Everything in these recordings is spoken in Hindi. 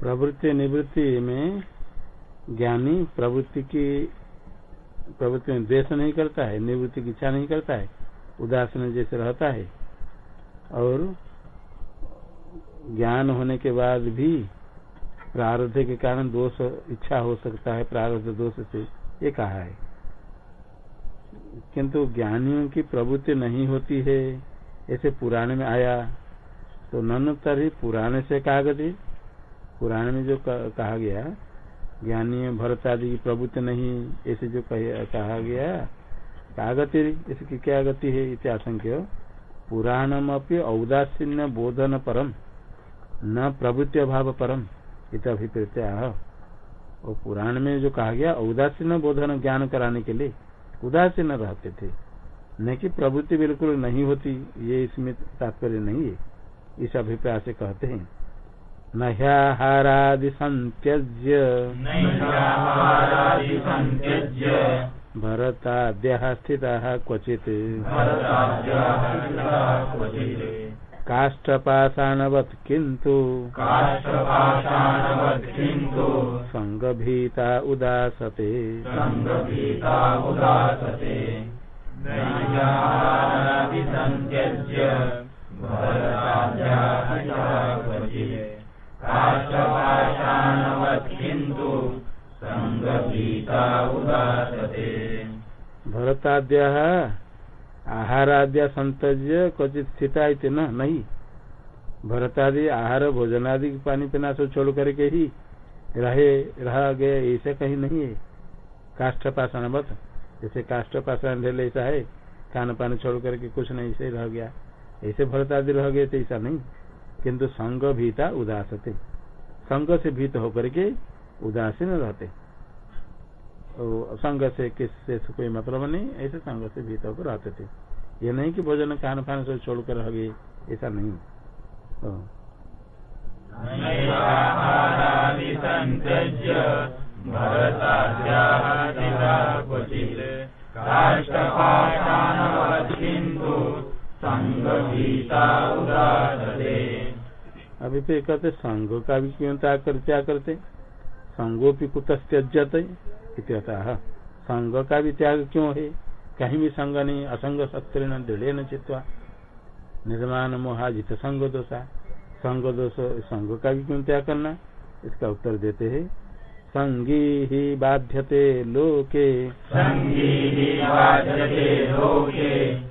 प्रवृत्ति निवृत्ति में ज्ञानी प्रवृत्ति की प्रवृत्ति में द्वेष नहीं करता है, निवृत्ति की इच्छा नहीं करता है, उदासीन जैसे रहता है। और ज्ञान होने के बाद भी प्रारब्ध के कारण दोष, इच्छा हो सकता है, प्रारब्ध दोष से ये कहा है। किंतु ज्ञानियों की प्रवृत्ति नहीं होती है, ऐसे पुराण में आया तो नन तरी पुराण से कहा गति पुराण में जो कहा गया ज्ञानी भरत आदि की प्रवृत्ति नहीं, ऐसे जो कहा गया क्या गति इसकी क्या गति है इत्याशंक्य पुराणम अपनी औदासीन्य बोधन परम, न प्रवृत्ति अभाव परम, इत अभिप्रेत्या। और पुराण में जो कहा गया औदासीन बोधन ज्ञान कराने के लिए, उदासीन रहते थे। न कि प्रवृत्ति बिल्कुल नहीं होती, ये इसमें तात्पर्य नहीं है। इस अभिप्राय से कहते हैं। नह्याहारादि संत्यज्य भरताद्य स्थिता क्वचित्। काष्ठपाषाणवत् किन्तु सङ्गभीता उदासते। भरताद्य आहाराद्या संतज्य क्वचित स्थिता न, नहीं। भरतादि आहार भोजनादि पानी पीना सब छोड़ करके ही रहे रह गए ऐसे कहीं नहीं है काष्ठ पाषाण बत। जैसे काष्ठ पाषाण ढेल ऐसा है खान पानी छोड़ करके कुछ नहीं ऐसे रह गया। ऐसे भरतादि रह गए थे ऐसा नहीं। किंतु संग भीता उदास थे संग से भीत होकर के उदासीन रहते। संग से किससे कोई मतलब नहीं, ऐसे संग से भीत होकर रहते थे। ये नहीं कि भोजन खान पान से छोड़कर रह गए ऐसा नहीं। अभी फिर कहते, संघ का भी क्यों त्याग कर, त्याग करते? संगोपी कुत त्यजत संघ का भी त्याग क्यों है? कहीं भी संग नहीं असंग सत्र न दृढ़ न चित्वा। निर्माण मोहाजित संग दोषा। संग दोष संग का भी क्यों त्याग करना? इसका उत्तर देते हैं। संगी ही बाध्यते लोके।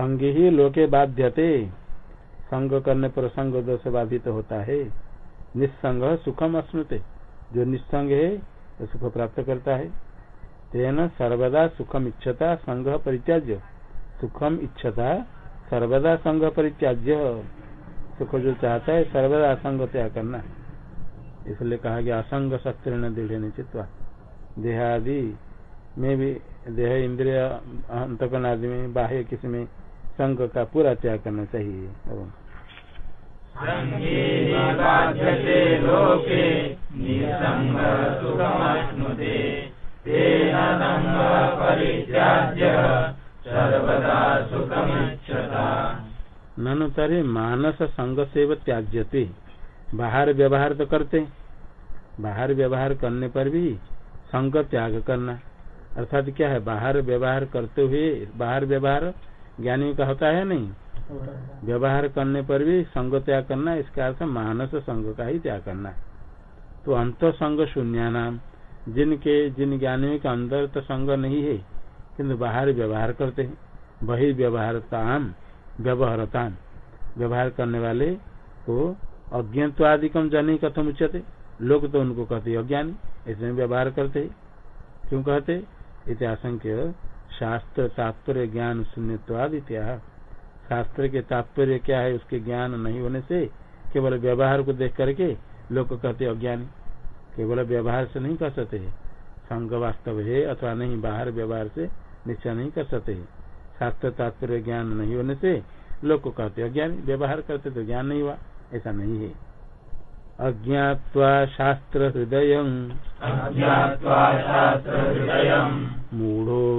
ही लोके बाध्यते। संग करने पर संग दोष बाधित तो होता है। निस्संग सुखम अश्नुते जो निस्संग है तो सुख प्राप्त करता है। तेन सर्वदा सुखम इच्छता संग परित्याज्य। सुखम इच्छता सर्वदा संग परित्याज्य। सुख जो चाहता है, सर्वदा असंग त्याग करना। इसलिए कहा गया, असंग शस्त्र दृढ़ चित्वा। देहादि में भी, देह इंद्रिय अंतकरण आदि में, बाह्य किसी में संघ का पूरा त्याग करना चाहिए। ननु तरे मानस संग से त्याज्यते बाहर व्यवहार तो करते। बाहर व्यवहार करने पर भी संग त्याग करना। अर्थात क्या है? बाहर व्यवहार करते हुए बाहर व्यवहार ज्ञानी का होता है नहीं। व्यवहार करने पर भी संग त्याग करना, इसका अर्थ मानस संग का ही त्याग करना है। तो अंत संग शून्य नाम जिनके, जिन ज्ञानियों के अंदर तो संग नहीं है किन्तु बाहर व्यवहार करते हैं। वही व्यवहारताम व्यवहारताम व्यवहार करने वाले को अज्ञातवादिकम जन ही कथम उच्चते लोग तो उनको कहते अज्ञानी ऐसे व्यवहार करते क्यों कहते इतिहासंख्य शास्त्र तात्पर्य ज्ञान शून्यवाद शास्त्र के तात्पर्य क्या है उसके ज्ञान नहीं होने से केवल व्यवहार को देख करके लोग कहते अज्ञानी। केवल व्यवहार से नहीं कर सकते। संघ वास्तव है अथवा नहीं बाहर व्यवहार से निश्चय नहीं कर सकते। शास्त्र तात्पर्य ज्ञान नहीं होने से लोग को कहते अज्ञानी। व्यवहार करते तो ज्ञान नहीं हुआ ऐसा नहीं है। अज्ञावा शास्त्र हृदय। मूढ़ो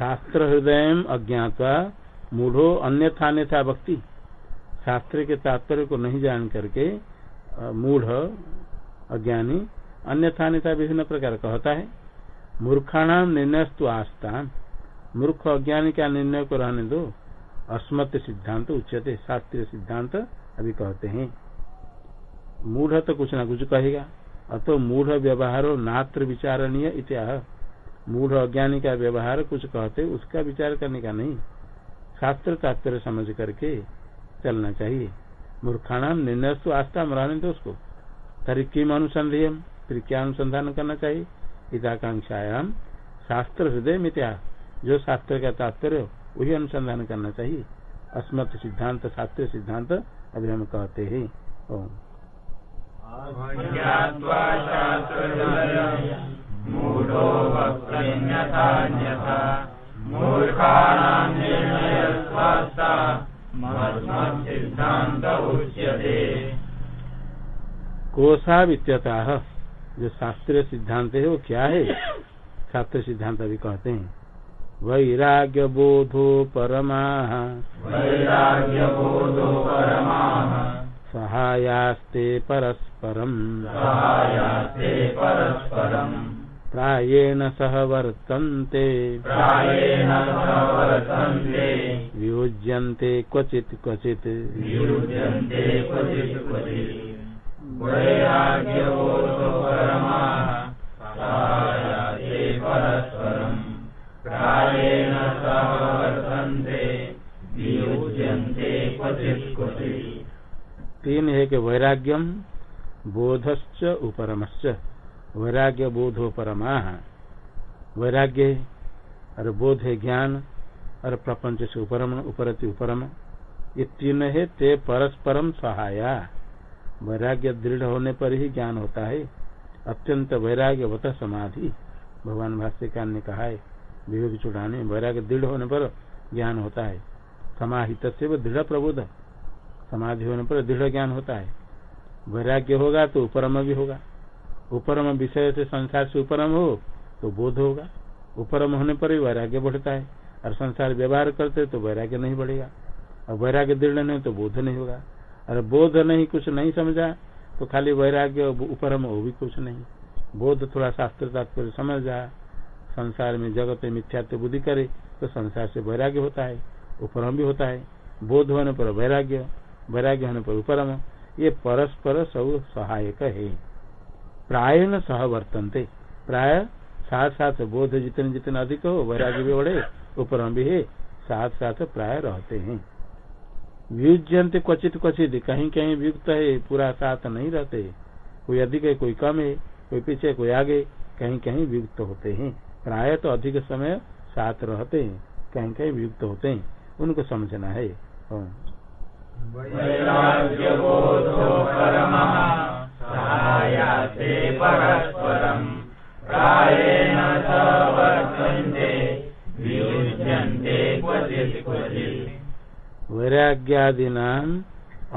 शास्त्र हृदय अज्ञाता, मूढ़ो अन्यथा अन्यथा भक्ति। शास्त्र के तात्पर्य को नहीं जान करके मूढ़, अज्ञानी, अन्यथा अन्यथा विभिन्न प्रकार कहता है। मूर्खाणाम निर्णयस्तु आस्था मूर्ख अज्ञानी का निर्णय को रहने दो। अस्मत्य सिद्धांत उच्चते शास्त्रीय सिद्धांत अभी कहते हैं। मूढ़ तो कुछ ना कुछ कहेगा। अतो मूढ़ व्यवहार नात्र विचारणीय इत्याह। मूढ़ अज्ञानी का व्यवहार कुछ कहते, उसका विचार करने का नहीं। शास्त्र तात्पर्य समझ करके चलना चाहिए। मूर्खाणाम निर्णय आस्था रहने दो उसको। तरी किम अनुसंधेय फिर क्या अनुसंधान करना चाहिए। हिताकांक्षायाम शास्त्र हृदय मित्या जो शास्त्र का तात्पर्य वही अनुसंधान करना चाहिए। अस्मत् सिद्धांत, शास्त्रीय सिद्धांत अभी हम कहते हैं। कोसा वित्यता जो शास्त्रीय सिद्धांत है वो क्या है? शास्त्र सिद्धांत अभी कहते हैं। वैराग्य बोधो परमा। वैराग्यबोधो परमाः। सहायास्ते परस्परम। सहायास्ते परस्परम्। प्रायेण सह वर्तन्ते। वियुज्यन्ते क्वचित् क्वचित्। तीन है कि वैराग्यम बोधश्च उपरमश्च। वैराग्य बोधो परमा वैराग्य और बोध है ज्ञान और प्रपंच से उपरम, उपरति उपरम। ये तीन है, ते परस्परम सहाया। वैराग्य दृढ़ होने पर ही ज्ञान होता है। अत्यंत वैराग्यवत समाधि। भगवान भाष्यकार ने कहा है, विवेक चुड़ाने, वैराग्य दृढ़ होने पर ज्ञान होता है। समाहित से वो दृढ़ प्रबोध। समाधि होने पर दृढ़ ज्ञान होता है। वैराग्य होगा तो उपरम भी होगा। उपरम विषय से संसार से उपरम हो तो बोध होगा। उपरम होने पर ही वैराग्य बढ़ता है। और संसार व्यवहार करते तो वैराग्य नहीं बढ़ेगा। और वैराग्य दृढ़ नहीं तो बोध नहीं होगा। और बोध नहीं, कुछ नहीं समझा तो खाली वैराग्य उपरम हो भी कुछ नहीं। बोध थोड़ा शास्त्र तात्पर्य समझ जा। संसार में जगत में मिथ्यात्व बुद्धि करे तो संसार से वैराग्य होता है। उपरम भी होता है। बोध होने पर वैराग्य वैराग्य होने पर उपरम। ये परस्पर सब सहायक है। प्राय न सह वर्तनते। प्राय साथ साथ बोध जितने जितने अधिक हो वैराग्य भी बढ़े, उपरम भी है, साथ साथ प्राय रहते हैं। व्युजंत क्वचित क्वचित, कहीं कहीं व्युक्त है, पूरा साथ नहीं रहते। कोई अधिक है, कोई कम है, कोई पीछे, कोई आगे, कहीं कहीं व्युक्त होते हैं। प्राय तो अधिक समय साथ रहते हैं, कहीं कहीं वियुक्त होते हैं। उनको समझना है। सहायाते परस्परम्। प्रायेण स वर्तन्ते क्वचित् क्वचित्। वैराग्यादीना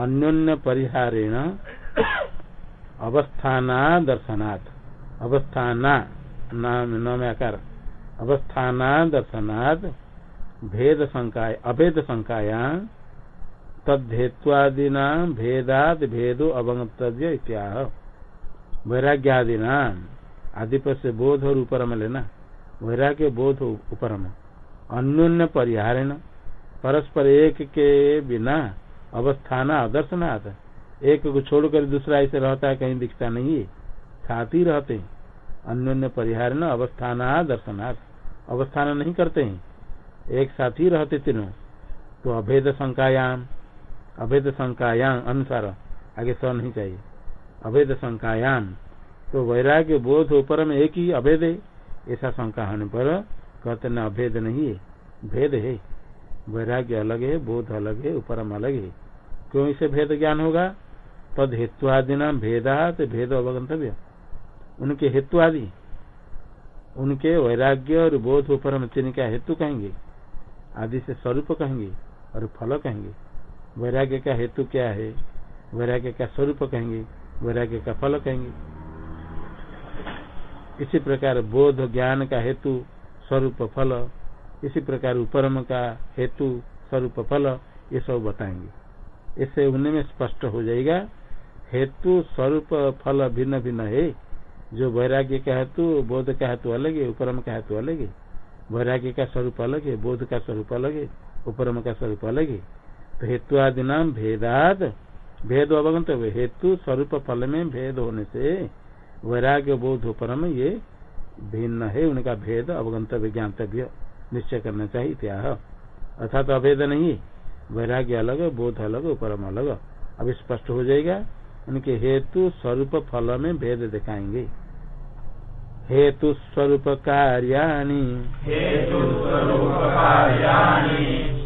अन्योन्य परिहारेण अवस्थाना दर्शनात्। अवस्थाना नाम नाम आकार अवस्थाना दर्शनात् भेद संकाय अभेद संकाया तद्धेत्वादीना भेदाद भेदो अवगतव्य इत्याह। वैराग्यादिना। आदिप से बोध और उपरम लेना। वैराग्य बोध उपरम। अन्योन्य परिहारेण। परस्पर एक के बिना अवस्थाना आदर्शनाथ एक को छोड़कर दूसरा ऐसे रहता है, कहीं दिखता नहीं है। साथ ही रहते हैं। अन्योन्य परिहार न अवस्थान दर्शनार्थ अवस्थान नहीं करते हैं। एक साथ ही रहते तीनों। तो अभेद शंकायाम अभेद शंकायाम अनुसार। आगे सह नहीं चाहिए। अभेद शंकायाम तो वैराग्य बोध ऊपर में एक ही अभेद है। ऐसा शंका होने पर कहते न अभेद नहीं है। भेद है। वैराग्य अलग है, बोध अलग है, उपरम अलग है। क्यों इसे भेद ज्ञान होगा? तद हेतुआदि नाम भेदा तो भेद अवगंतव्य। उनके हेतु आदि उनके वैराग्य और बोध ऊपर चिन्ह का हेतु कहेंगे। आदि से स्वरूप कहेंगे और फल कहेंगे। वैराग्य का हेतु क्या है? वैराग्य का स्वरूप कहेंगे। वैराग्य का फल कहेंगे। इसी प्रकार बोध ज्ञान का हेतु स्वरूप फल, इसी प्रकार उपरम का हेतु स्वरूप फल, ये सब बताएँगे। इससे उनमें स्पष्ट हो जाएगा, हेतु स्वरूप फल भिन्न भिन्न है। जो वैराग्य का हेतु, बोध का हेतु अलग है, उपरम का हेतु अलग है। वैराग्य का स्वरूप अलग है, बोध का स्वरूप अलग है, उपरम का स्वरूप अलग है। तो हेतु आदि नाम भेदाद भेद अवगंत हेतु स्वरूप फल में भेद होने से वैराग्य बोध उपरम ये भिन्न है। उनका भेद अवगंतव्य ज्ञातव्य, निश्चय करना चाहिए क्या अर्थात तो अभेद नहीं, वैराग्य अलग, बोध अलग उपरम अलग। अब स्पष्ट हो जाएगा, उनके हेतु स्वरूप फल में भेद दिखाएँगे। हेतु स्वरूप कार्याणी। भिन्नान्येषाम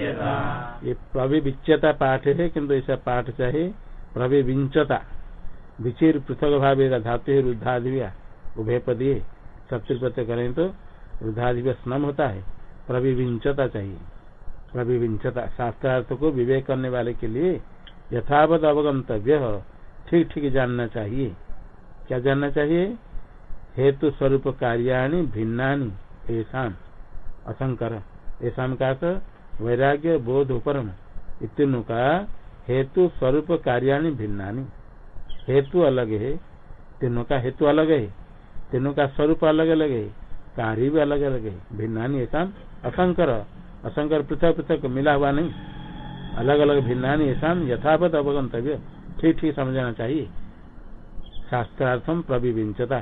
ये प्रविविच्यता पाठ है, किंतु ऐसा पाठ चाहिए प्रविविंचता विचिर पृथक भाव धातु रुद्धाधिव्या उभय पदी सप्तृपत्य करें तो रुद्धाधिव्य स्नम होता है। प्रविविंचता चाहिए। प्रविविंचता शास्त्रार्थ को विवेक करने वाले के लिए यथावत अवगंतव्य ठीक ठीक जानना चाहिए। क्या जानना चाहिए? हेतु स्वरूप कार्याणी भिन्नानी ऐसा असंकर। ऐसा का वैराग्य बोध उपरम। इतनु का हेतु स्वरूप कार्याणी भिन्नानी। हेतु अलग है तीनों का हेतु अलग है तीनों का स्वरूप अलग अलग है, कार्य भी अलग अलग है, भिन्नानी ऐसा असंकर। असंकर पृथक पृथक मिला हुआ नहीं। अलग अलग भिन्नानी ऐसा यथावत अवगंतव्य। ठीक ठीक समझना चाहिए। शास्त्रार्थम प्रविविंचता।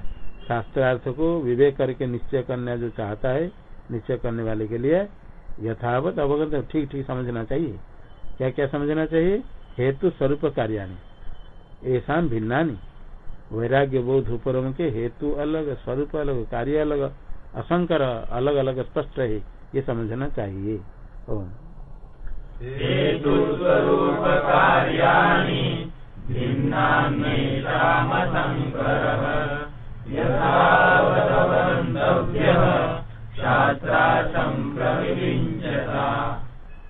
शास्त्रार्थ को विवेक करके निश्चय करने जो चाहता है, निश्चय करने वाले के लिए यथावत अवगत ठीक ठीक समझना चाहिए। क्या क्या समझना चाहिए? हेतु स्वरूप कार्याणी। ऐसा भिन्ना वैराग्य बोध उपरम के हेतु अलग, स्वरूप अलग, कार्य अलग, असंकर अलग अलग, स्पष्ट है ये समझना चाहिए।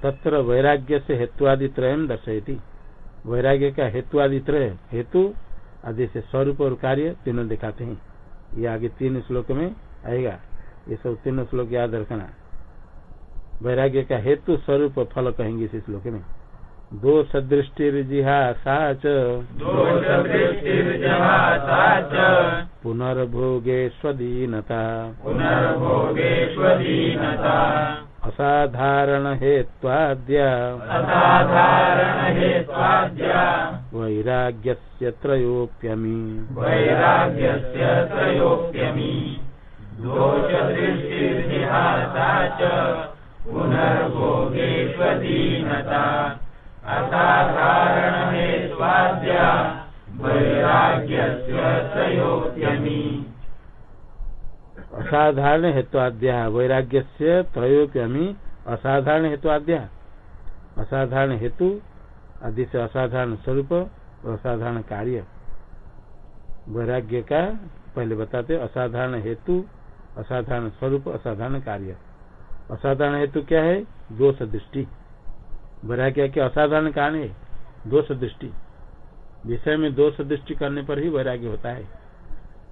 तत्र वैराग्य से हेतुआदि त्रय दर्शयती। वैराग्य का हेतु आदि त्रय हेतु आदि से स्वरूप और कार्य तीनों दिखाते हैं। ये आगे तीन श्लोक में आएगा। ये सब तीनों श्लोक याद रखना। वैराग्य का हेतु स्वरूप फल कहेंगे इस श्लोक में। दो सदृष्टिर्जिहासा पुनर्भोगे स्वदीनता। पुनर्भोगे स्वदीनता। असाधारण हेत्वाद्य वैराग्यस्य त्रयोप्यमी वैराग्यस्य त्रयोप्यमी दोषदृष्टिर्जिहासा च। पुनर्भोगेष्वदीनता असाधारण हेत्वाद्य वैराग्यस्य त्रयोप्यमी असाधारण हेतुआद्या वैराग्य से त्रयोप्यमी असाधारण हेतुआद्या असाधारण हेतु आदि से असाधारण स्वरूप और असाधारण कार्य। वैराग्य का पहले बताते, असाधारण हेतु, असाधारण स्वरूप, असाधारण कार्य। असाधारण हेतु क्या है? दोष दृष्टि। वैराग्य के असाधारण कारण है, दोष दृष्टि। विषय में दोष दृष्टि करने पर ही वैराग्य होता है।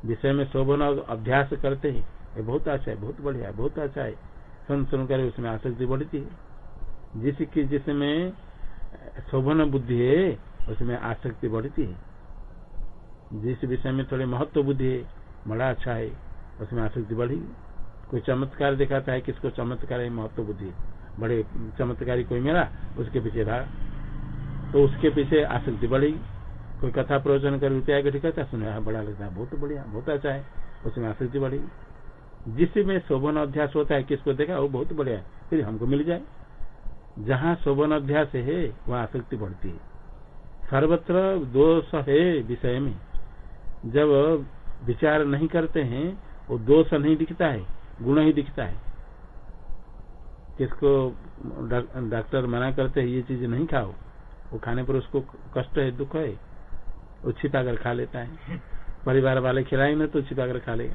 विषय में शोभन अभ्यास करते हैं। ये बहुत अच्छा है, बहुत बढ़िया है, बहुत अच्छा है। सुन सुन कर उसमें आसक्ति बढ़ती है। जिसकी जिसमें शोभन बुद्धि है, उसमें आसक्ति बढ़ती है। जिस विषय में थोड़े महत्व बुद्धि है, बड़ा अच्छा है, उसमें आसक्ति बढ़ेगी। कोई चमत्कार दिखाता है, किसको चमत्कार है, महत्व बुद्धि बड़े चमत्कारी कोई मेरा उसके पीछे भाग तो उसके पीछे आसक्ति बढ़ेगी। कोई कथा प्रवचन कर रुपया के कहता सुने हाँ, बड़ा लगता है बहुत बढ़िया बहुत अच्छा है उसमें आसक्ति बढ़ेगी जिसमें शोभन अध्यास होता है किसको देखा वो बहुत बढ़िया है फिर हमको मिल जाए। जहाँ शोभन अध्यास है वहाँ आसक्ति बढ़ती है। सर्वत्र दोष है विषय में। जब विचार नहीं करते हैं वो दोष नहीं दिखता है गुण ही दिखता है। किसको डॉक्टर मना करते हैं ये चीज़ नहीं खाओ। वो खाने पर उसको कष्ट है दुख है। वो छिपा कर खा लेता है। परिवार वाले खिलाएँगे तो छिपा कर खा लेगा।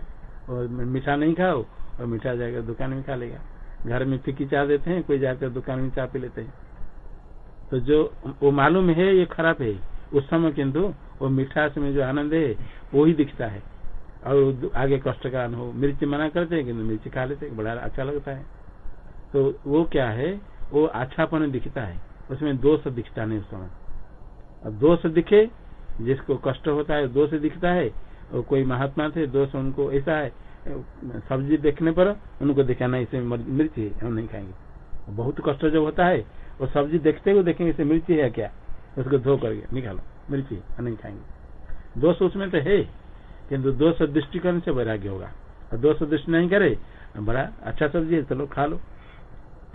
और मीठा नहीं खाओ और मीठा जाकर दुकान में खा लेगा। घर में फिक्की चाह देते हैं, कोई जाकर दुकान में चाह पी लेते हैं। तो जो, वो मालूम है ये खराब है। उस समय किंतु वो मिठास में जो आनंद है, वो ही दिखता है। और आगे कष्ट का अनुभव मिर्ची मना करते हैं किन्तु मिर्ची खा लेते हैं, बड़ा अच्छा लगता है। तो वो क्या है? वो अच्छापन दिखता है। उसमें दोष दिखता नहीं उस समय। अब दोष दिखे जिसको कष्ट होता है, दोष दिखता है, और कोई महात्मा थे, दोष उनको ऐसा है, सब्ज़ी देखने पर उनको दिखाना इसे मिर्ची है, हम नहीं खाएँगे। बहुत कष्ट जो होता है वो सब्ज़ी देखते हुए देखेंगे इसे मिर्ची है क्या, उसको धो करके निकालो, मिर्ची हम नहीं खाएँगे। दोष उसमें तो है किन्तु दोष दृष्टिकोण से वैराग्य होगा। और दोष दृष्टि नहीं करे, बड़ा अच्छा सब्ज़ी है, चलो खा लो,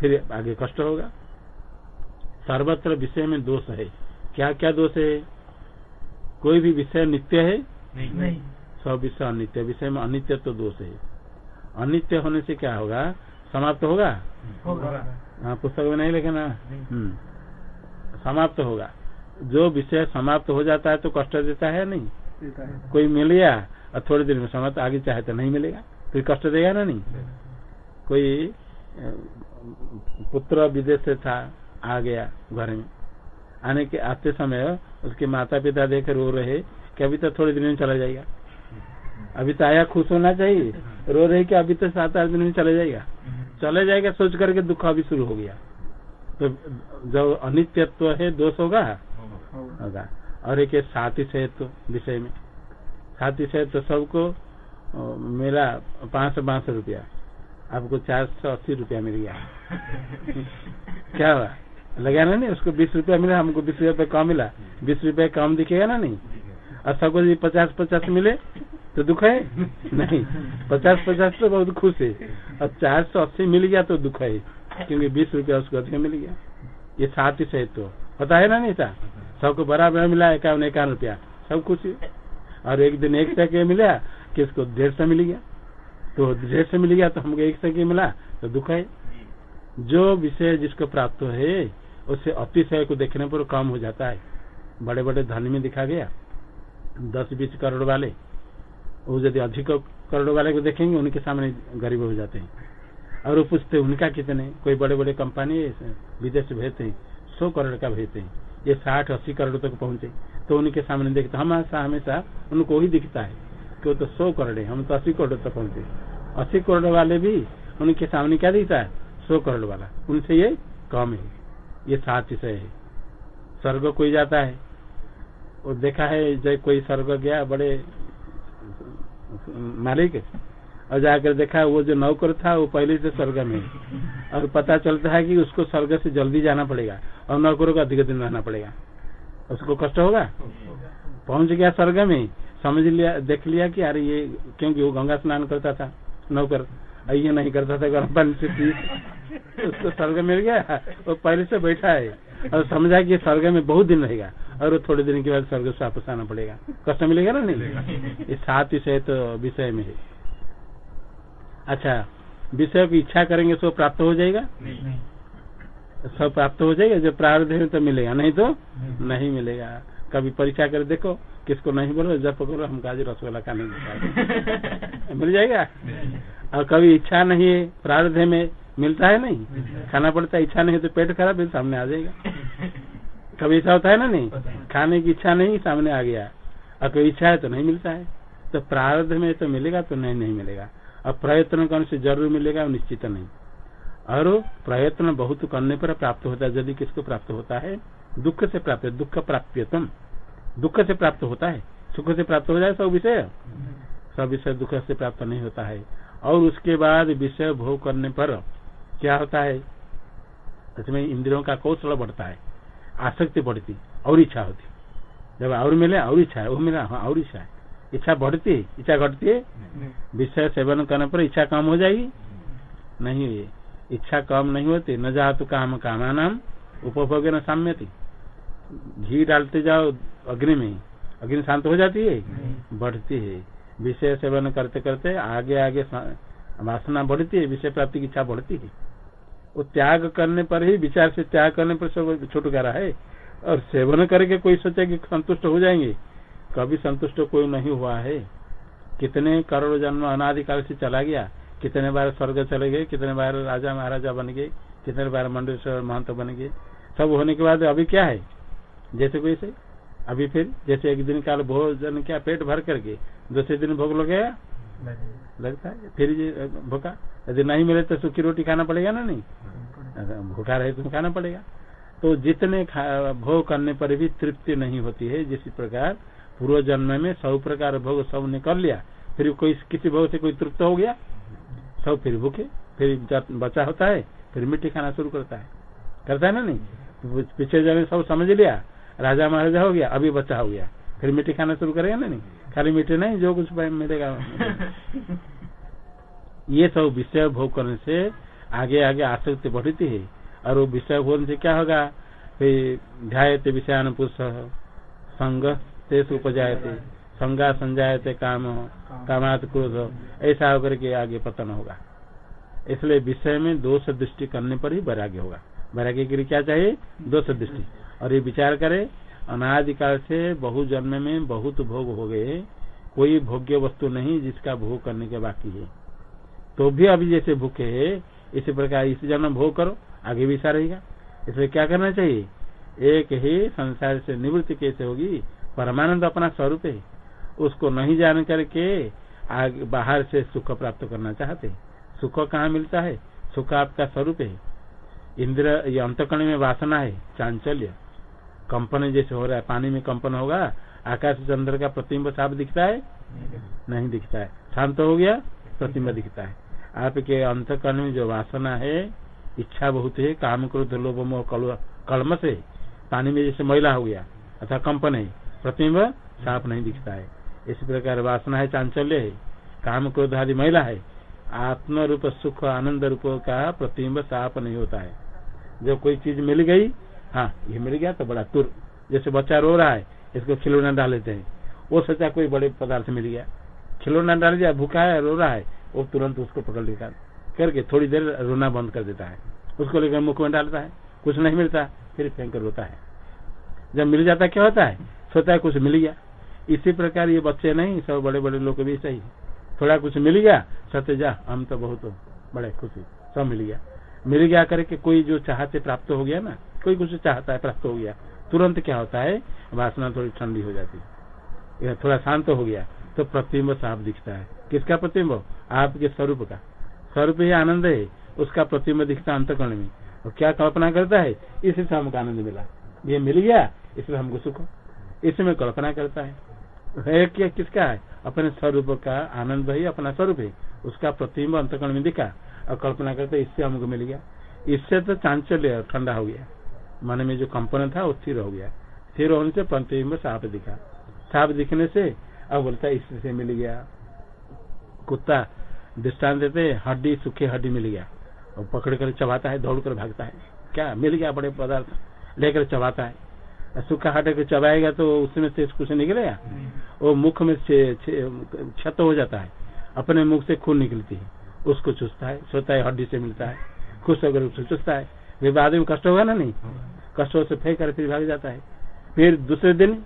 फिर आगे कष्ट होगा। सर्वत्र विषय में दोष है। क्या क्या दोष है? कोई भी विषय नित्य है? नहीं। सब विषय अनित्य। विषय में अनित्य तो दोष है। अनित्य होने से क्या होगा? समाप्त होगा? होगा। हाँ पुस्तक में नहीं लिखना हम्म। समाप्त होगा। जो विषय समाप्त हो जाता है तो कष्ट देता है नहीं? कोई मिल गया और थोड़ी देर में समाप्त आगे चाहे तो नहीं मिलेगा। फिर कष्ट देगा ना नहीं? कोई पुत्र विदेश से था आ गया घर में। आने के आते समय उसके माता पिता देख रो रहे, कि अभी तो थोड़े दिन में चला जाएगा। अभी तो आया, खुश होना चाहिए। रो रहे कि अभी तो सात आठ दिन में चला जाएगा। चले जाएगा सोच करके दुख अभी शुरू हो गया। तो जो अनित्यत्व है, दोष होगा? होगा। और एक साथी सहित विषय में। साथी सहित तो सबको मेरा पाँच सौ पाँच सौ रूपया। आपको चार सौ अस्सी रूपया मिल गया। क्या हुआ? लगा ना नहीं? उसको बीस रूपया मिला, हमको बीस रूपया कम मिला। बीस रूपया कम दिखेगा ना नहीं? और सबको यदि पचास पचास मिले तो दुख है? नहीं। पचास पचास तो बहुत खुश है। और चार सौ अस्सी मिल गया तो दुख है, क्योंकि बीस रूपया उसको अधिक मिल गया। ये साथ ही सहित तो। पता है ना नहीं था? सबको बराबर मिला इक्यावन इक्यावन रुपया। सब खुशी और एक दिन एक सौ मिला, किसको डेढ़ सौ मिल गया? तो डेढ़ सौ मिल गया तो हमको एक सौ मिला तो दुख है। जो विषय जिसको प्राप्त है उससे अतिशय को देखने पर कम हो जाता है। बड़े बड़े धन में दिखा गया। दस बीस करोड़ वाले। वो यदि अधिक करोड़ वाले को देखेंगे, उनके सामने गरीब हो जाते हैं। और वो पूछते उनका कितने? कोई बड़े बड़े कंपनी विदेश भेजते हैं, सौ करोड़ का भेजते हैं। ये साठ, अस्सी करोड़ तक पहुँचे। तो उनके सामने देखते हम हमेशा उनको ही दिखता है कि वो तो सौ करोड़ है, हम तो अस्सी करोड़ तक पहुँचे। अस्सी करोड़ वाले भी उनके सामने क्या दिखता है? सौ करोड़ वाला। उनसे ये कम है। ये सात विषय है। स्वर्ग कोई जाता है? वो देखा है, जब कोई स्वर्ग गया, बड़े मालिक, और जाकर देखा, वो जो नौकर था, वो पहले से स्वर्ग में और पता चलता है कि उसको स्वर्ग से जल्दी जाना पड़ेगा, और नौकरों को अधिक दिन रहना पड़ेगा। उसको कष्ट होगा? पहुँच गया स्वर्ग में। समझ लिया, देख लिया कि अरे ये, क्योंकि वो गंगा स्नान करता था, नौकर। ये नहीं करता था, गर्म पानी से उसको स्वर्ग मिल गया वो पहले से बैठा है। और समझा कि स्वर्ग में बहुत दिन रहेगा और वो थोड़े दिन के बाद स्वर्ग से वापस आना पड़ेगा। कष्ट मिलेगा ना नहीं? ये सात विषय तो विषय में है। अच्छा विषय की इच्छा करेंगे तो प्राप्त हो जाएगा? सब प्राप्त हो जाएगा? जब प्रारब्ध है तो मिलेगा। नहीं तो? नहीं। नहीं मिलेगा। कभी परीक्षा कर देखो किसको नहीं बोलो जब करो हम आज रसगोल्ला खाने मिल जाएगा। और कभी इच्छा नहीं है प्रारब्ध में मिलता है नहीं? खाना पड़ता है इच्छा नहीं तो पेट खराब है सामने आ जाएगा। कभी ऐसा होता है ना नहीं? खाने की इच्छा नहीं सामने आ गया। और कोई इच्छा है तो नहीं मिलता है। तो प्रारब्ध में तो मिलेगा तो नहीं नहीं मिलेगा। अब प्रयत्न करने से ज़रूर मिलेगा निश्चित नहीं। और प्रयत्न बहुत करने पर प्राप्त होता है। यदि किसको प्राप्त होता है? दुख से प्राप्त दुख प्राप्यतम। दुख से प्राप्त होता है। सुख से प्राप्त हो जाए सब विषय। सब विषय दुख से प्राप्त नहीं होता है। और उसके बाद विषय भोग करने पर क्या होता है? इसमें इंद्रियों का कौशल बढ़ता है आसक्ति बढ़ती और इच्छा होती। जब और मिले और इच्छा है वो मिला हाँ और इच्छा है। इच्छा बढ़ती है इच्छा घटती है। विषय सेवन करने पर इच्छा कम हो जाएगी। नहीं हुई। इच्छा कम नहीं होती न जा तो काम कामा नाम उपभोग न साम्य घी डालते जाओ अग्नि में अग्नि शांत हो जाती है? बढ़ती है। विषय सेवन करते करते आगे आगे वासना बढ़ती है, विषय प्राप्ति की इच्छा बढ़ती है। वो त्याग करने पर ही, विचार से त्याग करने पर सब छुटकारा है। और सेवन करके कोई सोचे कि संतुष्ट हो जाएँगे, कभी संतुष्ट कोई नहीं हुआ है। कितने करोड़ जन्म अनादिकाल से चला गया, कितने बार स्वर्ग चले गए, कितने बार राजा महाराजा बन गए, कितने बार मंडलेश्वर महंत बन गए। सब होने के बाद अभी क्या है? जैसे कोई से? अभी फिर, जैसे एक दिन काल भोजन क्या पेट भर करके, दूसरे दिन भोग लग गया? लगता है? फिर भूखा यदि नहीं मिले तो सूखी रोटी खाना पड़ेगा ना नहीं? भूखा रहे तो खाना पड़ेगा। तो जितने भोग करने पर भी तृप्ति नहीं होती है जिस प्रकार पूर्व जन्म में सब प्रकार भोग सबने कर लिया फिर कोई किसी भोग से कोई तृप्त हो गया? सब फिर भूखे फिर बचा होता है फिर मिट्टी खाना शुरू करता है। करता है ना नहीं? पिछले जन्म सब समझ लिया राजा महाराजा हो गया अभी बच्चा हो गया। फिर मिट्टी खाना शुरू करेगा ना नहीं? खाली मिट्टी नहीं जो कुछ मिलेगा। ये सब विषय भोग करने से आगे आगे आसक्ति बढ़ती है। और वो विषय भोग से क्या होगा? फिर ध्यायते विषयानुपुष संग तेज उपजायते संगा संजायते काम कामात क्रोध। ऐसा होकर के आगे पतन होगा। इसलिए विषय में दोष दृष्टि करने पर ही वैराग्य होगा। वैराग्य के लिए क्या चाहिए? दोष दृष्टि। और ये विचार करे अनादिकाल से बहु जन्म में बहुत भोग हो गए, कोई भोग्य वस्तु नहीं जिसका भोग करने के बाकी है। तो भी अभी जैसे भूखे है, इसी प्रकार इस जन्म भोग करो, आगे भी ऐसा रहेगा। इसलिए क्या करना चाहिए? एक ही संसार से निवृत्ति कैसे होगी? परमानंद अपना स्वरूप है। उसको नहीं जान करके आगे, बाहर से सुख प्राप्त करना चाहते। सुख कहाँ मिलता है? सुख आपका स्वरूप है। इंद्र, ये अंतकण में वासना है, चांचल्य। कंपन जैसे हो रहा है, पानी में कंपन होगा, आकाश चंद्र का प्रतिम्ब साफ़ दिखता है? नहीं दिखता है। शांत हो गया प्रतिम्ब दिखता है। आपके अंतकरण में जो वासना है, इच्छा बहुत है, काम क्रोध, लोभ, मोह कलम से पानी में जैसे मैला हो गया, अथवा कंपन है प्रतिम्ब साफ़ नहीं दिखता है। इस प्रकार वासना है, चांचल्य है, काम क्रोध आदि महिला है आत्म रूप सुख, आनंद रूप का प्रतिम्ब साफ़ नहीं होता है। जब कोई चीज़ मिल गई हाँ ये मिल गया तो बड़ा तुर। जैसे बच्चा रो रहा है, इसको खिलौना डाल लेते हैं। वो सोचा कोई बड़े पदार्थ मिल गया। खिलौना डाल दिया, भूखा है, रो रहा है, वो तुरंत उसको पकड़ लेता करके थोड़ी देर रोना बंद कर देता है। उसको लेकर मुख में डालता है। कुछ नहीं मिलता, फिर फेंक कर रोता है। जब मिल जाता, क्या होता है? सोचा है कुछ मिल गया। इसी प्रकार ये बच्चे नहीं, सब बड़े बड़े लोग भी सही। थोड़ा कुछ मिल गया सत्य जा, हम तो बहुत बड़े खुशी सब मिल गया। मिल गया करके कोई जो चाहते प्राप्त हो गया ना कोई कुछ चाहता है प्राप्त हो गया। तुरंत क्या होता है, वासना थोड़ी ठंडी हो जाती है। थोड़ा शांत हो गया तो प्रतिम्ब साफ़ दिखता है। किसका प्रतिम्ब आपके स्वरूप का। स्वरूप ही आनंद है, उसका प्रतिम्ब दिखता अंतकर्ण में। और क्या कल्पना करता है? इसी से हमको आनंद मिला। ये मिल गया, इसमें हमको सुख। इसमें कल्पना करता है। है क्या, किसका है? अपने स्वरूप का आनंद ही, अपना स्वरूप है। उसका प्रतिम्ब अंतकर्ण में दिखा। और कल्पना करते इससे हमको मिल गया। इससे तो चांचल्य ठंडा हो गया। मन में जो कंपन था, वो स्थिर हो गया। स्थिर होने से प्रतिबिंब साफ़ दिखा। साफ़ दिखने से अब बोलता है इससे मिल गया। कुत्ता दृष्टान देते हड्डी, सूखे हड्डी मिल गया। और पकड़ कर चबाता है दौड़ कर भागता है। क्या? मिल गया बड़े पदार्थ। लेकर चबाता है। सूखा हड्डी को चबाएगा तो उसमें से कुछ निकलेगा? वो मुख में क्षत हो जाता है। अपने मुख से खून निकलती है। उसको चुसता है, सोता है, हड्डी से मिलता है। खुश होकर उसको चुसता है। वे बाद में कष्ट होगा ना नहीं? कष्ट से फेंक कर, फिर भाग जाता है। फिर दूसरे दिन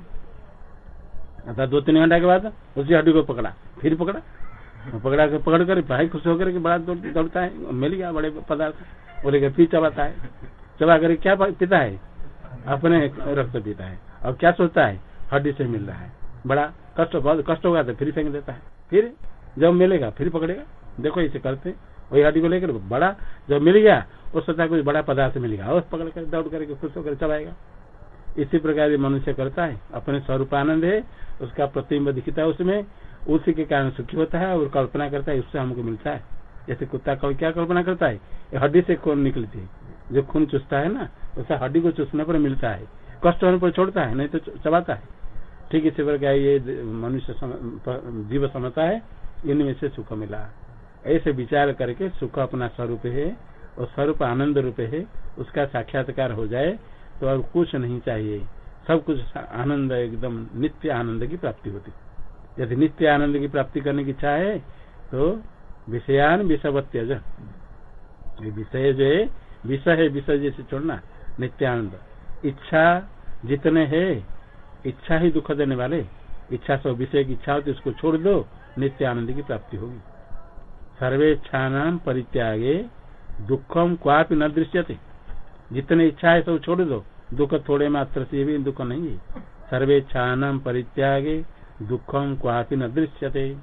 अर्थात दो तीन घंटा के बाद उसी हड्डी को पकड़ा, फिर पकड़ा। पकड़ा कर पकड़ कर भाई खुश होकर के बड़ा दौड़ता है मिल गया बड़े पदार्थ। बोले लेकर फिर चबाता है। चबा कर क्या पीता है? अपने रक्त पीता है। और क्या सोचता है? हड्डी से मिल रहा है। बड़ा कष्ट, बहुत कष्ट होगा तो फिर फेंक देता है। फिर जब मिलेगा, फिर पकड़ेगा। देखो इसे करते वही हड्डी को लेकर बड़ा जब मिल गया, उस सोचा कुछ बड़ा पदार्थ मिल गया। और पकड़ कर दौड़ करके खुश होकर चलाएगा इसी प्रकार ये मनुष्य करता है, अपने स्वरूप आनंद है, उसका प्रतिबिंब दिखता है उसमें, उसी के कारण सुखी होता है और कल्पना करता है उससे हमको मिलता है। जैसे कुत्ता कल क्या कल्पना करता है? हड्डी से खून निकलती है। जो खून चुसता है ना उससे हड्डी को चूसने पर मिलता है। कष्ट होने पर छोड़ता है, नहीं तो चबाता है। ठीक इसी प्रकार ये मनुष्य जीव समझता है, इनमें से सुख मिला। ऐसे विचार करके सुख अपना स्वरूप है और स्वरूप आनंद रूप है, उसका साक्षात्कार हो जाए तो और कुछ नहीं चाहिए। सब कुछ आनंद एकदम नित्य आनंद की प्राप्ति होती। यदि नित्य आनंद की प्राप्ति करने की इच्छा है तो विषयान विषवत्यज। विषय जो है, विषय है, विषय जैसे छोड़ना, नित्यानंद। इच्छा जितने है, इच्छा ही दुख देने वाले। इच्छा सब विषय की इच्छा होती, उसको छोड़ दो नित्य आनंद की प्राप्ति होगी। सर्वेच्छा नाम परित्यागे दुखम क्वापि न दृश्यते। जितने इच्छा है सब छोड़ दो। दुख थोड़े मात्र से भी दुख नहीं है। सर्वेच्छा परित्यागे दुखम क्वापि न दृश्यते।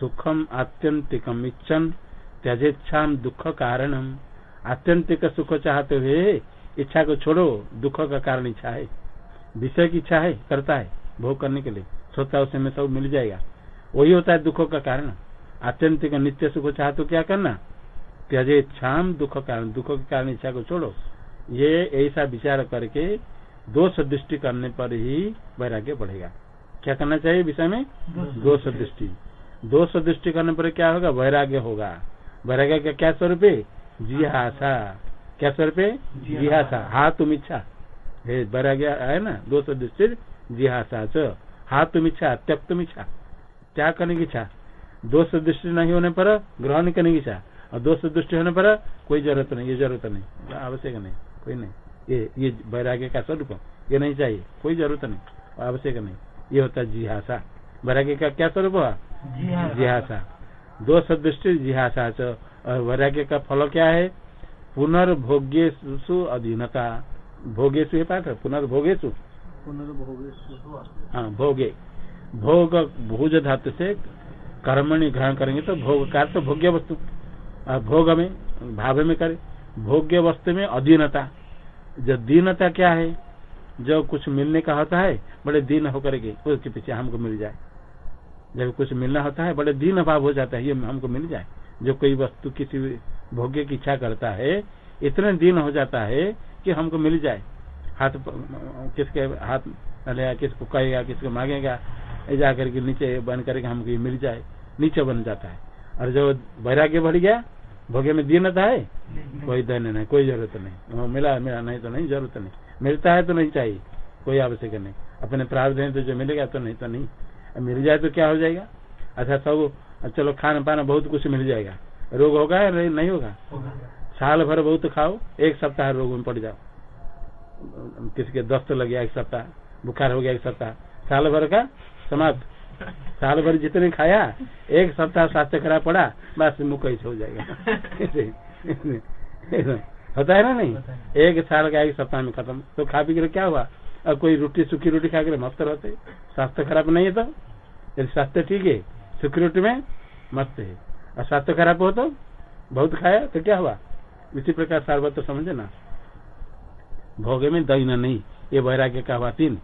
सुखम आत्यंतिकम इच्छन, त्यजेच्छा दुख कारणम आत्यंतिक सुख चाहते हुए इच्छा को छोड़ो। दुख का कारण इच्छा है। विषय की इच्छा है, करता है। भोग करने के लिए। सोचता है उसमें सब मिल जाएगा। वही होता है दुखों का कारण। आत्यंतिक नित्य सुख चाह तो क्या करना? त्यजे इच्छाम दुख कारण दुख के कारण इच्छा को छोड़ो। ये ऐसा विचार करके दोष दृष्टि करने पर ही वैराग्य बढ़ेगा। क्या करना चाहिए विषय में? दोष दृष्टि। दोष दृष्टि करने पर क्या होगा? वैराग्य होगा। वैराग्य का क्या स्वरूप? है जिहासा। क्या स्वरूप? है जिहासा। हा तुम इच्छा। वैराग्य है ना? दोष दृष्टि, जिहासा च। हा तुम इच्छा त्यक तुम इच्छा। क्या करने की इच्छा। दोष दृष्टि नहीं होने पर ग्रहण करने की इच्छा। और दोष दृष्टि होने पर कोई ज़रूरत नहीं ये ज़रूरत नहीं आवश्यक नहीं कोई नहीं। ये ये वैराग्य का स्वरूप ये नहीं चाहिए कोई ज़रूरत नहीं आवश्यक नहीं। ये होता जिहासा। वैराग्य का क्या स्वरूप हुआ? जिहासा। दोष दृष्टि जिहासा च। और वैराग्य का फल क्या है? पुनर्भोग्यु अधीनता। भोगेशु है पाठ पुनर्भोगेशु हाँ भोगे। भोग भोज धातु से कर्मणि ग्रहण करेंगे तो भोग का तो भोग्य वस्तु। भोग में, भाव में करे। भोग्य वस्तु में अधीनता। जो दीनता क्या है? जो कुछ मिलने का होता है, बड़े दीन होकर के उसके पीछे हमको मिल जाए। जब कुछ मिलना होता है, बड़े दीन भाव हो जाता है, ये हमको मिल जाए। जो कोई वस्तु किसी भोग्य की इच्छा करता है, इतने दिन हो जाता है कि हमको मिल जाए। हाथ किसके हाथ किसको कहेगा, किसको मांगेगा जा करके नीचे बन करके हमको ये मिल जाए। नीचे बन जाता है। और जब वैराग्य बढ़ गया भोगे में दीनता है कोई धन नहीं कोई ज़रूरत नहीं। मिला मिला नहीं तो नहीं ज़रूरत नहीं। मिलता है तो नहीं चाहिए कोई आवश्यक नहीं। अपने प्रावधान तो जो मिलेगा तो नहीं तो नहीं। मिल जाए तो क्या हो जाएगा? अच्छा सब चलो खाना पाना बहुत कुछ मिल जाएगा। रोग होगा या नहीं होगा। साल भर बहुत खाओ एक सप्ताह रोग में पड़ जाओ। किसी के दस्त लग गया एक सप्ताह बुखार हो गया एक सप्ताह साल भर का समाप्त। साल भर जितने खाया एक सप्ताह स्वास्थ्य खराब पड़ा बस मुख कैसे हो जाएगा। होता है ना नहीं? एक साल का एक सप्ताह में खत्म। तो खा पी कर क्या हुआ? और कोई रोटी सूखी रोटी खा कर मस्त रहते। स्वास्थ्य खराब नहीं है तो? यदि स्वास्थ्य ठीक है सूखी रोटी में मस्त है। और स्वास्थ्य खराब हो तो? बहुत खाया तो क्या हुआ? इसी प्रकार सार्वत्र समझे ना। भोगे में दैन नहीं। ये वैराग्य का हुआ तीन।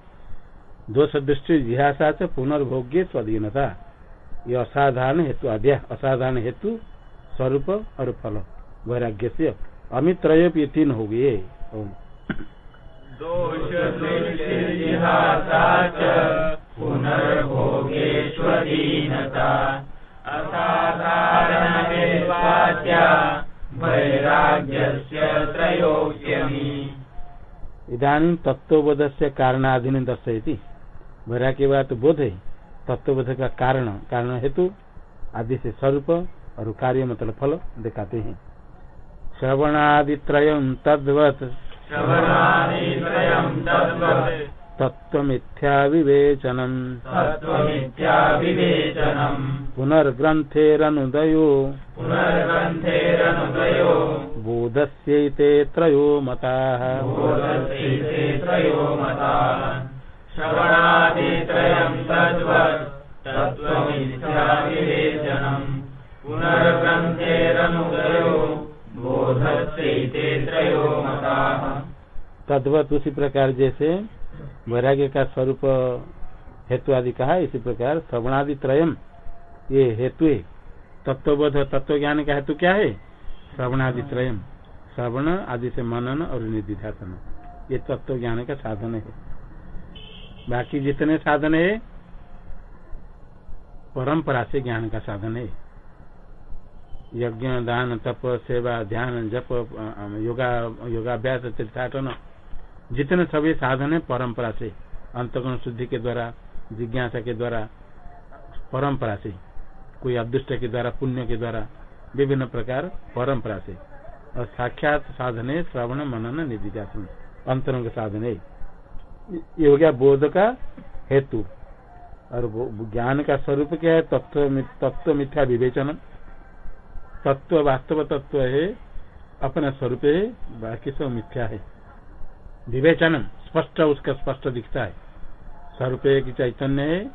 दोष दृष्टि जिहासा से पुनर्भोग्य स्वाधीनता ये असाधारण हेतु आद्या असाधारण हेतु स्वरूप और फल। वैराग्य से अमित त्रय तीन हो गए इधानी तत्वबोध से कारणाधीन दर्शयती। वैराग्य के बाद बोध है। तत्वबोध का कारण कारण हेतु आदि से स्वरूप और कार्य मतलब फल दिखाते हैं। श्रवणादित्रय तद्वत। तत्वमिथ्या विवेचनम पुनर्ग्रंथेरनुदयो पुनर्ग्रंथेरनुदयो बोधस्यैते त्रयो मता मता तद्वत् उसी प्रकार जैसे वैराग्य का स्वरूप हेतु आदि कहा, इसी प्रकार श्रवणादि त्रयम ये हेतु तत्वबोध तत्व ज्ञान का हेतु क्या है? श्रवणादि त्रयम श्रवण आदि से मनन और निधिध्यासन। ये तत्व ज्ञान का साधन है। बाकी जितने साधन है, परंपरा से ज्ञान का साधन है। यज्ञ, दान, तप, सेवा, ध्यान, जप योगा, योगाभ्यास, तीर्थाटन, जितने सभी साधन है परंपरा से, अंतगुण शुद्धि के द्वारा, जिज्ञासा के द्वारा, परंपरा से, कोई अदृष्ट के द्वारा, पुण्य के द्वारा, विभिन्न प्रकार परंपरा से। और साक्षात साधन श्रवण, मनन, निधिध्यासन, अंतरंग साधन है। ये हो गया बोध का हेतु। और ज्ञान का स्वरूप क्या है? तत्व तत्व मिथ्या विवेचन तत्व वास्तव तत्व है, अपना स्वरूप है, बाकी सब मिथ्या है। विवेचन स्पष्ट उसका स्पष्ट दिखता है। स्वरूप की चैतन्य है,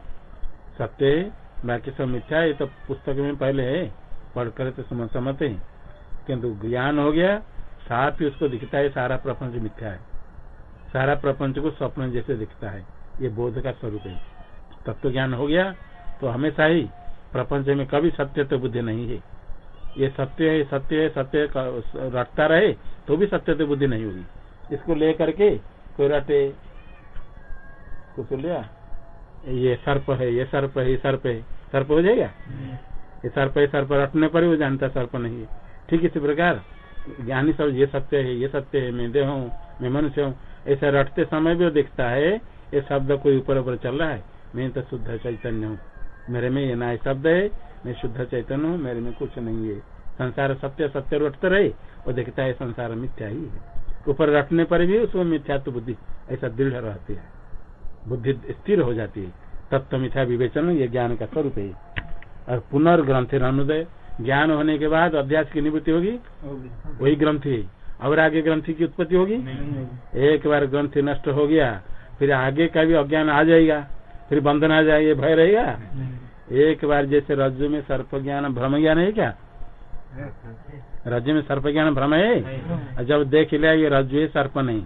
सत्य है, बाकी सब मिथ्या है तो पुस्तक में पहले है। पढ़ कर तो समझ समझते हैं। किन्तु ज्ञान हो गया साफ़ ही उसको दिखता है, सारा प्रपंच मिथ्या है। सारा प्रपंच को स्वप्न जैसे दिखता है। ये बोध का स्वरूप है। तत्व ज्ञान हो गया तो हमेशा ही प्रपंच में कभी सत्य तो बुद्धि नहीं है। ये सत्य है सत्य है, सत्य रटता रहे तो भी सत्य तो बुद्धि नहीं होगी। इसको ले करके कोई रटे। कुछ लिया? ये सर्प है, ये सर्प है, ये सर्प है। सर्प हो जाएगा? ये सर्प है, सर्प रटने पर वो जानता सर्प नहीं है। ठीक इसी प्रकार, ज्ञानी सब ये सत्य है, ये सत्य है, मैं देह हूँ, मैं मनुष्य हूँ। ऐसा रटते समय भी वो दिखता है ये शब्द कोई ऊपर ऊपर चल रहा है। मैं तो शुद्ध चैतन्य हूँ। मेरे में ये ना शब्द है मैं शुद्ध चैतन्य हूँ मेरे में कुछ नहीं है। संसार सत्य सत्य रटते रहे वो देखता है संसार मिथ्या ही है। ऊपर रटने पर भी उसमें मिथ्यात्व बुद्धि ऐसा दृढ़ रहती है। बुद्धि स्थिर हो जाती है। तत्व मिथ्या विवेचन ये ज्ञान का स्वरूप है। और पुनर्ग्रंथ अनुदय ज्ञान होने के बाद अध्यास की निवृत्ति होगी। वही ग्रंथि है। और आगे ग्रंथि की उत्पत्ति होगी? एक बार ग्रंथि नष्ट हो गया फिर आगे का भी अज्ञान आ जाएगा फिर बंधन आ जाएगा भय रहेगा? एक बार जैसे रज्जु में सर्प ज्ञान भ्रम ज्ञान है क्या? रज्जु में सर्प ज्ञान भ्रम है? जब देख लिया ये रज्जु है सर्प नहीं।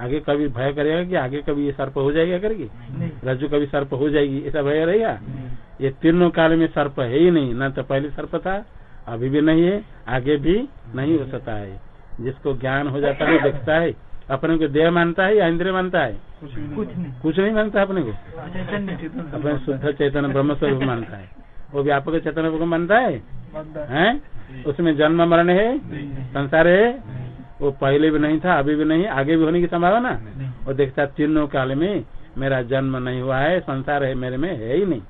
आगे कभी भय करेगा कि आगे कभी ये सर्प हो जाएगा करेगी रज्जु कभी सर्प हो जाएगी ऐसा भय रहेगा? ये तीनों काल में सर्प है ही नहीं न तो पहले सर्प था अभी भी नहीं है आगे भी नहीं हो सकता है। जिसको ज्ञान हो जाता है देखता है अपने को देह मानता है या इंद्रिय मानता है? कुछ नहीं। कुछ नहीं। मानता अपने को? चैतन्य अपने शुद्ध चैतन्य ब्रह्म स्वरूप मानता है। वो व्यापक चैतन्य को मानता है? हैं। उसमें जन्म मरण है? संसार है? वो पहले भी नहीं था अभी भी नहीं आगे भी होने की संभावना? वो देखता तीनों काल में मेरा जन्म नहीं हुआ है संसार है मेरे में है ही नहीं।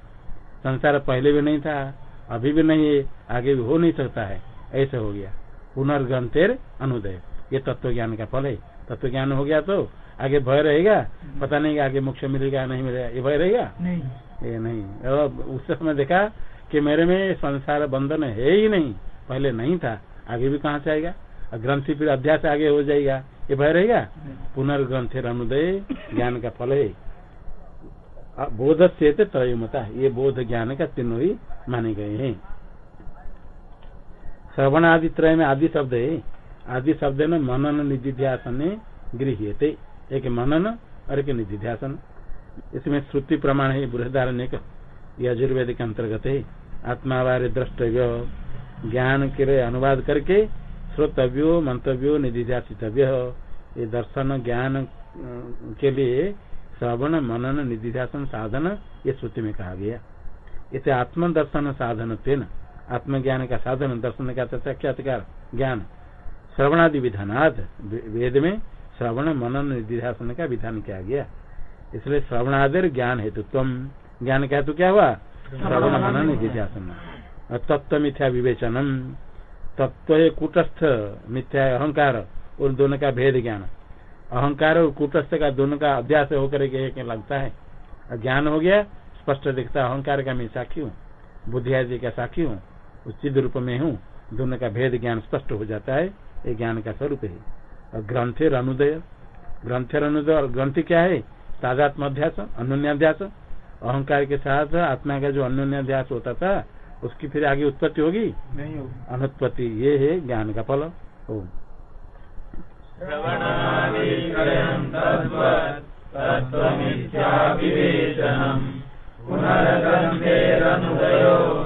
संसार पहले भी नहीं था अभी भी नहीं है आगे भी हो नहीं सकता है। ऐसे हो गया। पुनर्ग्रंथेर अनुदय। ये तत्व ज्ञान का फल है। तत्व ज्ञान हो गया तो आगे भय रहेगा। पता नहीं आगे मोक्ष मिलेगा नहीं मिलेगा। ये भय रहेगा? नहीं। ये नहीं। और उस समय देखा कि मेरे में संसार बंधन है ही नहीं। पहले नहीं था। आगे भी कहाँ से आएगा? ग्रंथि फिर अध्यास आगे हो जाएगा। ये भय रहेगा? पुनर्ग्रंथ अनुदय ज्ञान का फल है। बोध से त्रयमता। ये बोध ज्ञान का तीनों ही माने गए हैं। श्रवण आदि त्रय में आदि शब्द। है आदि शब्द में मनन निधिध्यासन गृह एक मनन और एक निधिध्यासन। इसमें श्रुति प्रमाण है, बृहदारण्य यह आयुर्वेद के अंतर्गत है। आत्मा बारे द्रष्टव्य, ज्ञान के अनुवाद करके श्रोतव्यो, मंतव्यो, निधिध्यासितव्य। ये दर्शन, ज्ञान के लिए श्रवण, मनन, निधिध्यासन साधन, ये श्रुति में कहा गया। इसे आत्म दर्शन साधन तेन आत्मज्ञान का साधन, दर्शन का साक्षात्कार ज्ञान। श्रवणादि विधानाद वेद में श्रवण, मनन, निधिध्यासन का विधान किया गया। इसलिए श्रवणादि ज्ञान हेतु तुम ज्ञान का हेतु क्या हुआ? श्रवण, मनन, निधिध्यासन। तत्व मिथ्या विवेचनम। तत्व कूटस्थ, मिथ्या अहंकार, उन दोनों का भेद ज्ञान। अहंकार और कुटस्थ का दोनों का अभ्यास होकर लगता है। ज्ञान हो गया, स्पष्ट दिखता अहंकार का मैं साक्षी हूँ बुद्धि का साक्षी हूँ। उचित रूप में हूँ। दोनों का भेद ज्ञान स्पष्ट हो जाता है। ये ज्ञान का स्वरूप है। और ग्रंथेर अनुदय ग्रंथेर अनुदय और ग्रंथ क्या है? तादात्म अध्यास अहंकार के साथ आत्मा का जो अन्य अध्यास होता था उसकी फिर आगे उत्पत्ति होगी? नहीं होगी। अनुत्पत्ति। ये है ज्ञान का फल। ओम। श्रवणादिकरम्